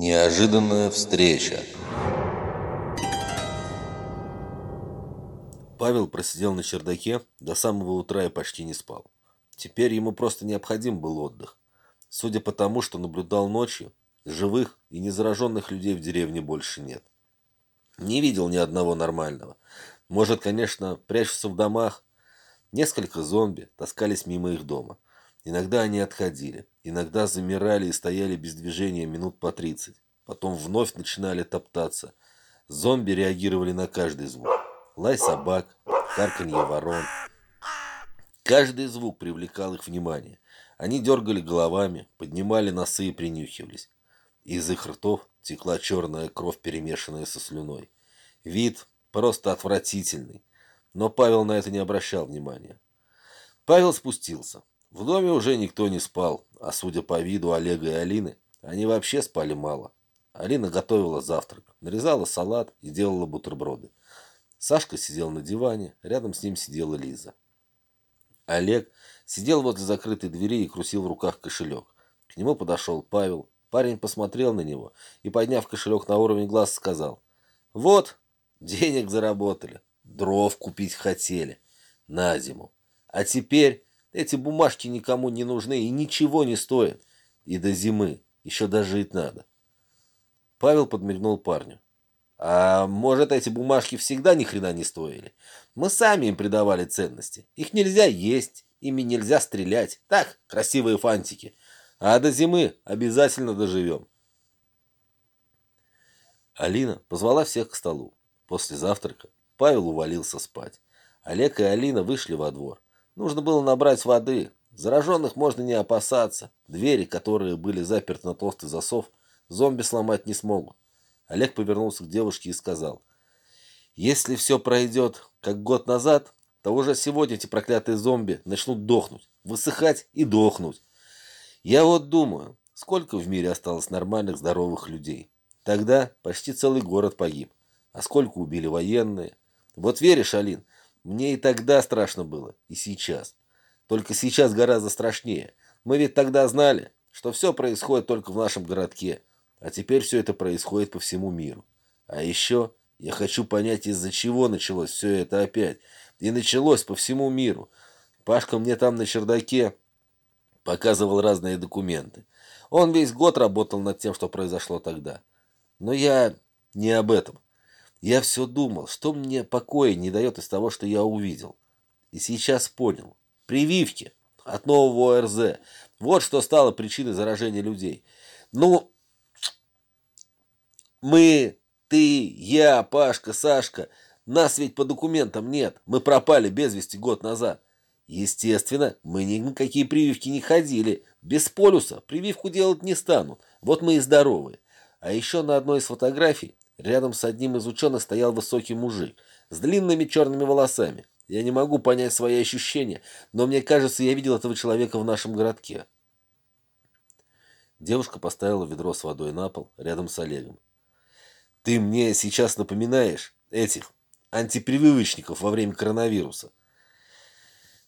Неожиданная встреча. Павел просидел на чердаке до самого утра и почти не спал. Теперь ему просто необходим был отдых. Судя по тому, что наблюдал ночью, живых и незараженных людей в деревне больше нет. Не видел ни одного нормального. Может, конечно, прячутся в домах. Несколько зомби таскались мимо их дома. Иногда они отходили, иногда замирали и стояли без движения минут по 30. Потом вновь начинали топтаться. Зомби реагировали на каждый звук. Лай собак, карканье ворон. Каждый звук привлекал их внимание. Они дергали головами, поднимали носы и принюхивались. Из их ртов текла черная кровь, перемешанная со слюной. Вид просто отвратительный. Но Павел на это не обращал внимания. Павел спустился. В доме уже никто не спал, а судя по виду Олега и Алины, они вообще спали мало. Алина готовила завтрак, нарезала салат и делала бутерброды. Сашка сидел на диване, рядом с ним сидела Лиза. Олег сидел возле закрытой двери и крутил в руках кошелек. К нему подошел Павел. Парень посмотрел на него и, подняв кошелек на уровень глаз, сказал, «Вот, денег заработали, дров купить хотели на зиму. А теперь эти бумажки никому не нужны и ничего не стоят. И до зимы еще дожить надо». Павел подмигнул парню. А может, эти бумажки всегда ни хрена не стоили? Мы сами им придавали ценности. Их нельзя есть, ими нельзя стрелять. Так, красивые фантики. А до зимы обязательно доживем. Алина позвала всех к столу. После завтрака Павел увалился спать. Олег и Алина вышли во двор. Нужно было набрать воды. Зараженных можно не опасаться. Двери, которые были заперты на толстый засов, зомби сломать не смогут. Олег повернулся к девушке и сказал, «Если все пройдет, как год назад, то уже сегодня эти проклятые зомби начнут дохнуть, высыхать и дохнуть. Я вот думаю, сколько в мире осталось нормальных, здоровых людей? Тогда почти целый город погиб. А сколько убили военные? Вот веришь, Алин, мне и тогда страшно было, и сейчас. Только сейчас гораздо страшнее. Мы ведь тогда знали, что все происходит только в нашем городке. А теперь все это происходит по всему миру. А еще я хочу понять, из-за чего началось все это опять. И началось по всему миру. Пашка мне там на чердаке показывал разные документы. Он весь год работал над тем, что произошло тогда. Но я не об этом. Я все думал, что мне покоя не дает из того, что я увидел. И сейчас понял. Прививки от нового ОРЗ. Вот что стало причиной заражения людей. Ну, мы, ты, я, Пашка, Сашка. Нас ведь по документам нет. Мы пропали без вести год назад. Естественно, мы ни на какие прививки не ходили. Без полюса прививку делать не станут. Вот мы и здоровые. А еще на одной из фотографий рядом с одним из ученых стоял высокий мужик с длинными черными волосами. Я не могу понять свои ощущения, но мне кажется, я видел этого человека в нашем городке. Девушка поставила ведро с водой на пол рядом с Олегом. Ты мне сейчас напоминаешь этих антипрививочников во время коронавируса.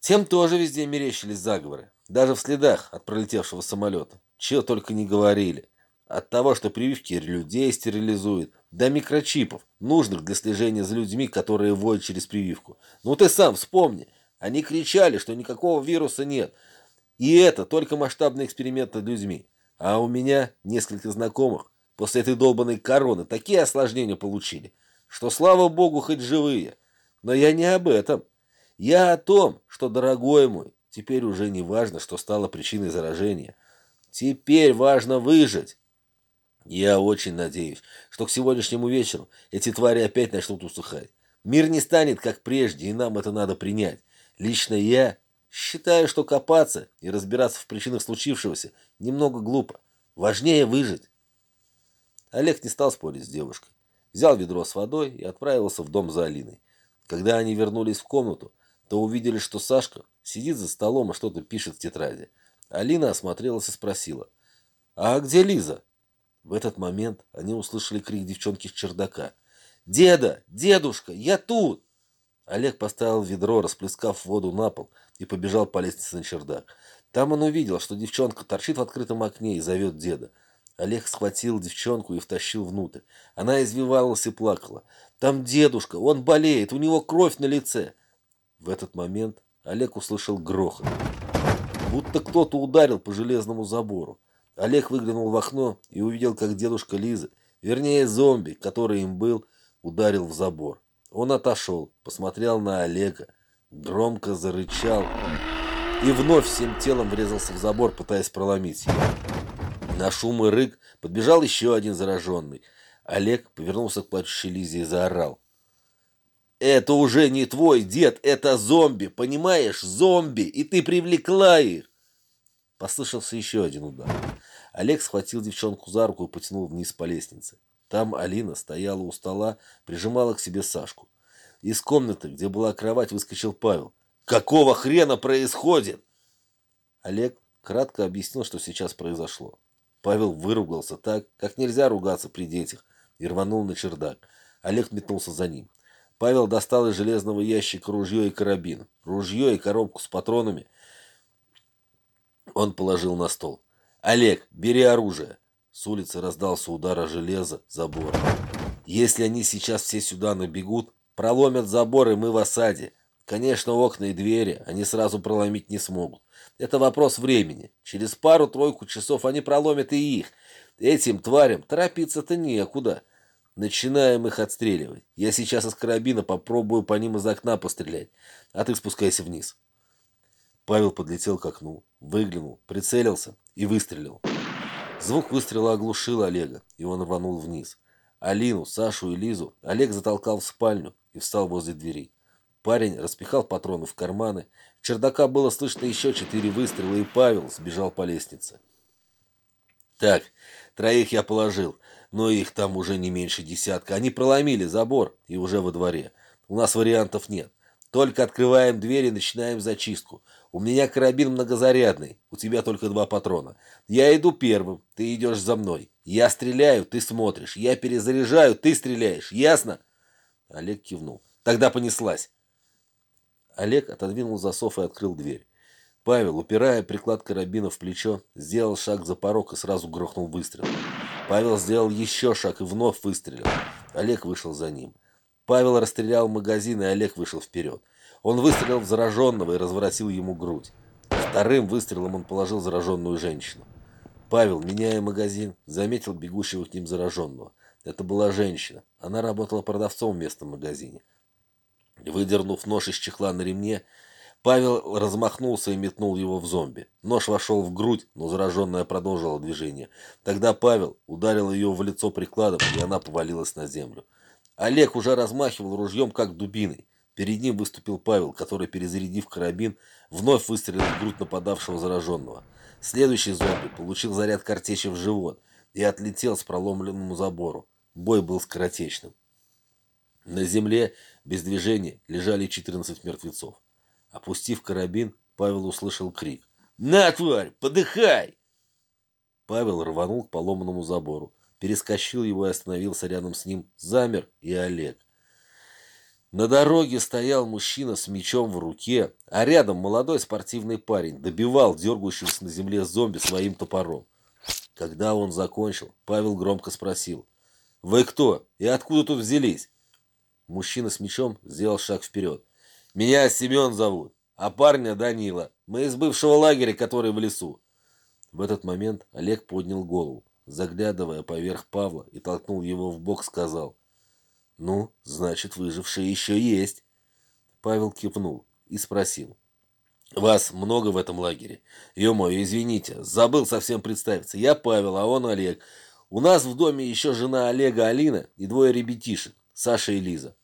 Тем тоже везде мерещились заговоры. Даже в следах от пролетевшего самолета. Чего только не говорили. От того, что прививки людей стерилизуют, до микрочипов, нужных для слежения за людьми, которые вводят через прививку. Ну ты сам вспомни. Они кричали, что никакого вируса нет. И это только масштабный эксперимент над людьми. А у меня несколько знакомых, после этой долбанной короны такие осложнения получили, что, слава богу, хоть живые. Но я не об этом. Я о том, что, дорогой мой, теперь уже не важно, что стало причиной заражения. Теперь важно выжить. Я очень надеюсь, что к сегодняшнему вечеру эти твари опять начнут усыхать. Мир не станет, как прежде, и нам это надо принять. Лично я считаю, что копаться и разбираться в причинах случившегося немного глупо. Важнее выжить. Олег не стал спорить с девушкой. Взял ведро с водой и отправился в дом за Алиной. Когда они вернулись в комнату, то увидели, что Сашка сидит за столом и что-то пишет в тетради. Алина осмотрелась и спросила, «А где Лиза?» В этот момент они услышали крик девчонки с чердака. «Деда! Дедушка! Я тут!» Олег поставил ведро, расплескав воду на пол, и побежал по лестнице на чердак. Там он увидел, что девчонка торчит в открытом окне и зовет деда. Олег схватил девчонку и втащил внутрь. Она извивалась и плакала. «Там дедушка, он болеет, у него кровь на лице!» В этот момент Олег услышал грохот. Будто кто-то ударил по железному забору. Олег выглянул в окно и увидел, как дедушка Лизы, вернее зомби, который им был, ударил в забор. Он отошел, посмотрел на Олега, громко зарычал и вновь всем телом врезался в забор, пытаясь проломить его. На шум и рык подбежал еще один зараженный. Олег повернулся к плачущей Лизе и заорал. «Это уже не твой дед, это зомби, понимаешь? Зомби, и ты привлекла их!» Послышался еще один удар. Олег схватил девчонку за руку и потянул вниз по лестнице. Там Алина стояла у стола, прижимала к себе Сашку. Из комнаты, где была кровать, выскочил Павел. «Какого хрена происходит?» Олег кратко объяснил, что сейчас произошло. Павел выругался так, как нельзя ругаться при детях, и рванул на чердак. Олег метнулся за ним. Павел достал из железного ящика ружье и карабин. Ружье и коробку с патронами он положил на стол. «Олег, бери оружие!» С улицы раздался удар о железо забора. «Если они сейчас все сюда набегут, проломят забор, и мы в осаде. Конечно, окна и двери они сразу проломить не смогут. Это вопрос времени. Через пару-тройку часов они проломят и их. Этим тварям торопиться-то некуда. Начинаем их отстреливать. Я сейчас из карабина попробую по ним из окна пострелять, а ты спускайся вниз. Павел подлетел к окну, выглянул, прицелился и выстрелил. Звук выстрела оглушил Олега, и он рванул вниз. Алину, Сашу и Лизу Олег затолкал в спальню и встал возле дверей. Парень распихал патроны в карманы. Чердака было слышно еще четыре выстрела, и Павел сбежал по лестнице. Так, троих я положил, но их там уже не меньше десятка. Они проломили забор и уже во дворе. У нас вариантов нет. Только открываем дверь и начинаем зачистку. У меня карабин многозарядный, у тебя только два патрона. Я иду первым, ты идешь за мной. Я стреляю, ты смотришь. Я перезаряжаю, ты стреляешь. Ясно? Олег кивнул. Тогда понеслась. Олег отодвинул засов и открыл дверь. Павел, упирая приклад карабина в плечо, сделал шаг за порог и сразу грохнул выстрел. Павел сделал еще шаг и вновь выстрелил. Олег вышел за ним. Павел расстрелял магазин, и Олег вышел вперед. Он выстрелил в зараженного и разворотил ему грудь. Вторым выстрелом он положил зараженную женщину. Павел, меняя магазин, заметил бегущего к ним зараженного. Это была женщина. Она работала продавцом в местном магазине. Выдернув нож из чехла на ремне, Павел размахнулся и метнул его в зомби. Нож вошел в грудь, но зараженная продолжила движение. Тогда Павел ударил ее в лицо прикладом, и она повалилась на землю. Олег уже размахивал ружьем, как дубиной. Перед ним выступил Павел, который, перезарядив карабин, вновь выстрелил в грудь нападавшего зараженного. Следующий зомби получил заряд картечи в живот и отлетел с проломленному забору. Бой был скоротечным. На земле без движения лежали 14 мертвецов. Опустив карабин, Павел услышал крик. «На, тварь, подыхай!» Павел рванул к поломанному забору, перескочил его и остановился рядом с ним, замер и Олег. На дороге стоял мужчина с мечом в руке, а рядом молодой спортивный парень добивал дергающегося на земле зомби своим топором. Когда он закончил, Павел громко спросил. «Вы кто? И откуда тут взялись?» Мужчина с мечом сделал шаг вперед. «Меня Семен зовут, а парня Данила. Мы из бывшего лагеря, который в лесу». В этот момент Олег поднял голову, заглядывая поверх Павла и толкнул его в бок, сказал. «Ну, значит, выжившие еще есть». Павел кивнул и спросил. «Вас много в этом лагере? Ё-моё, извините, забыл совсем представиться. Я Павел, а он Олег. У нас в доме еще жена Олега Алина и двое ребятишек. Саша и Лиза.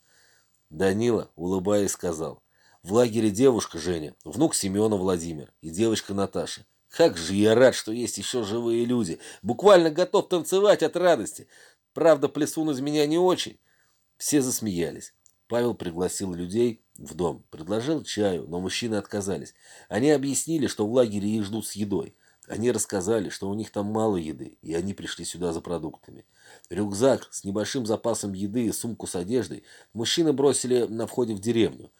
Данила, улыбаясь, сказал. В лагере девушка Женя, внук Семена Владимир и девочка Наташа. Как же я рад, что есть еще живые люди. Буквально готов танцевать от радости. Правда, плесун из меня не очень. Все засмеялись. Павел пригласил людей в дом, предложил чаю, но мужчины отказались. Они объяснили, что в лагере их ждут с едой. Они рассказали, что у них там мало еды, и они пришли сюда за продуктами. Рюкзак с небольшим запасом еды и сумку с одеждой мужчины бросили на входе в деревню.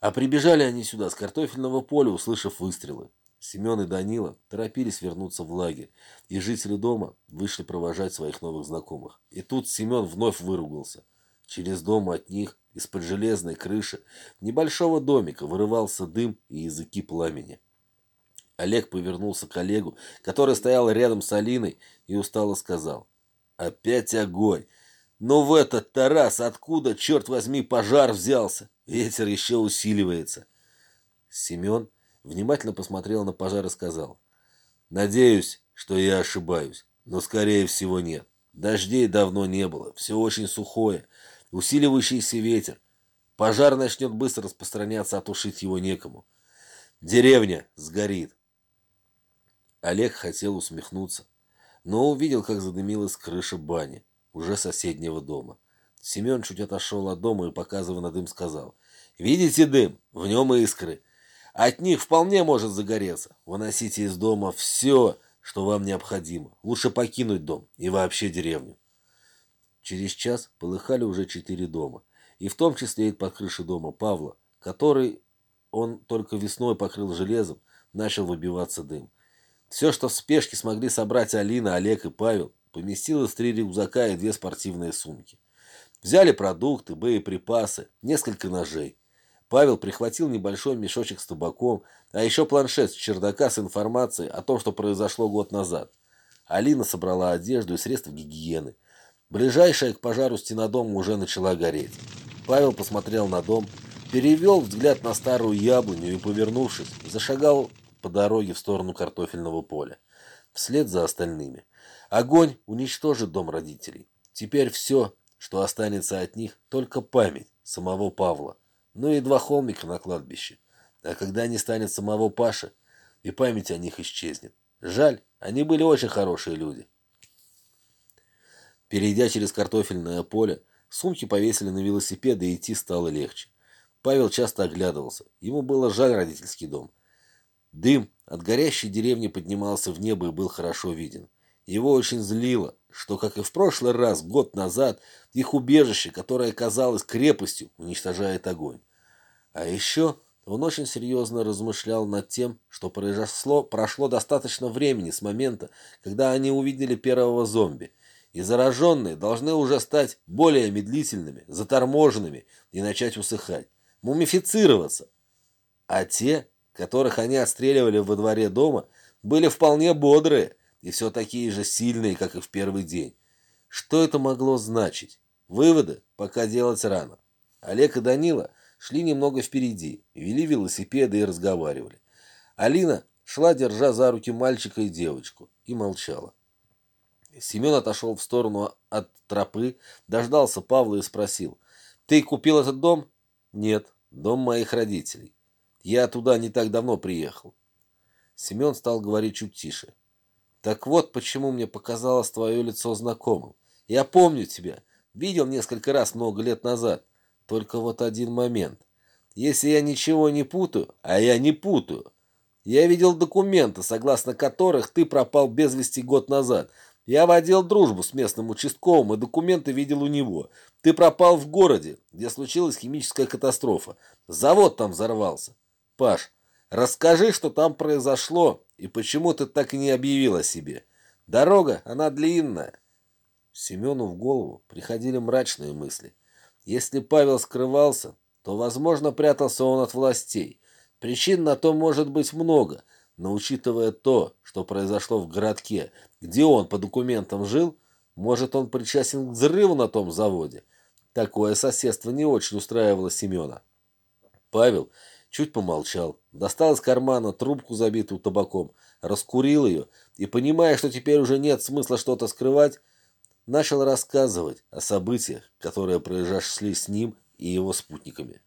А прибежали они сюда с картофельного поля, услышав выстрелы. Семен и Данила торопились вернуться в лагерь, и жители дома вышли провожать своих новых знакомых. И тут Семен вновь выругался. Через дом от них, из-под железной крыши, небольшого домика вырывался дым и языки пламени. Олег повернулся к Олегу, который стоял рядом с Алиной, и устало сказал. «Опять огонь! Но в этот Тарас откуда, черт возьми, пожар взялся? Ветер еще усиливается!» Семен внимательно посмотрел на пожар и сказал. «Надеюсь, что я ошибаюсь, но скорее всего нет. Дождей давно не было, все очень сухое, усиливающийся ветер. Пожар начнет быстро распространяться, а тушить его некому. Деревня сгорит. Олег хотел усмехнуться, но увидел, как задымилась крыша бани, уже соседнего дома. Семен чуть отошел от дома и, показывая на дым, сказал, «Видите дым? В нем искры. От них вполне может загореться. Выносите из дома все, что вам необходимо. Лучше покинуть дом и вообще деревню». Через час полыхали уже четыре дома, и в том числе и под крышей дома Павла, который он только весной покрыл железом, начал выбиваться дым. Все, что в спешке смогли собрать Алина, Олег и Павел, поместилось три рюкзака и две спортивные сумки. Взяли продукты, боеприпасы, несколько ножей. Павел прихватил небольшой мешочек с табаком, а еще планшет с чердака с информацией о том, что произошло год назад. Алина собрала одежду и средства гигиены. Ближайшая к пожару стена дома уже начала гореть. Павел посмотрел на дом, перевел взгляд на старую яблоню и, повернувшись, зашагал по дороге в сторону картофельного поля, вслед за остальными. Огонь уничтожит дом родителей. Теперь все, что останется от них, только память самого Павла, ну и два холмика на кладбище. А когда не станет самого Паши, и память о них исчезнет. Жаль, они были очень хорошие люди. Перейдя через картофельное поле, сумки повесили на велосипеды и идти стало легче. Павел часто оглядывался. Ему было жаль родительский дом. Дым от горящей деревни поднимался в небо и был хорошо виден. Его очень злило, что, как и в прошлый раз, год назад, их убежище, которое казалось крепостью, уничтожает огонь. А еще он очень серьезно размышлял над тем, что произошло, прошло достаточно времени с момента, когда они увидели первого зомби, и зараженные должны уже стать более медлительными, заторможенными и начать усыхать, мумифицироваться. А те которых они отстреливали во дворе дома, были вполне бодрые и все такие же сильные, как и в первый день. Что это могло значить? Выводы пока делать рано. Олег и Данила шли немного впереди, вели велосипеды и разговаривали. Алина шла, держа за руки мальчика и девочку, и молчала. Семен отошел в сторону от тропы, дождался Павла и спросил. «Ты купил этот дом?» «Нет, дом моих родителей». Я туда не так давно приехал. Семен стал говорить чуть тише. Так вот, почему мне показалось твое лицо знакомым. Я помню тебя. Видел несколько раз много лет назад. Только вот один момент. Если я ничего не путаю, а я не путаю, я видел документы, согласно которых ты пропал без вести год назад. Я водил дружбу с местным участковым и документы видел у него. Ты пропал в городе, где случилась химическая катастрофа. Завод там взорвался. Паш, расскажи, что там произошло и почему ты так и не объявил о себе. Дорога, она длинная. Семену в голову приходили мрачные мысли. Если Павел скрывался, то, возможно, прятался он от властей. Причин на то может быть много, но учитывая то, что произошло в городке, где он по документам жил, может, он причастен к взрыву на том заводе. Такое соседство не очень устраивало Семена. Павел Чуть помолчал, достал из кармана трубку, забитую табаком, раскурил ее и, понимая, что теперь уже нет смысла что-то скрывать, начал рассказывать о событиях, которые произошли с ним и его спутниками.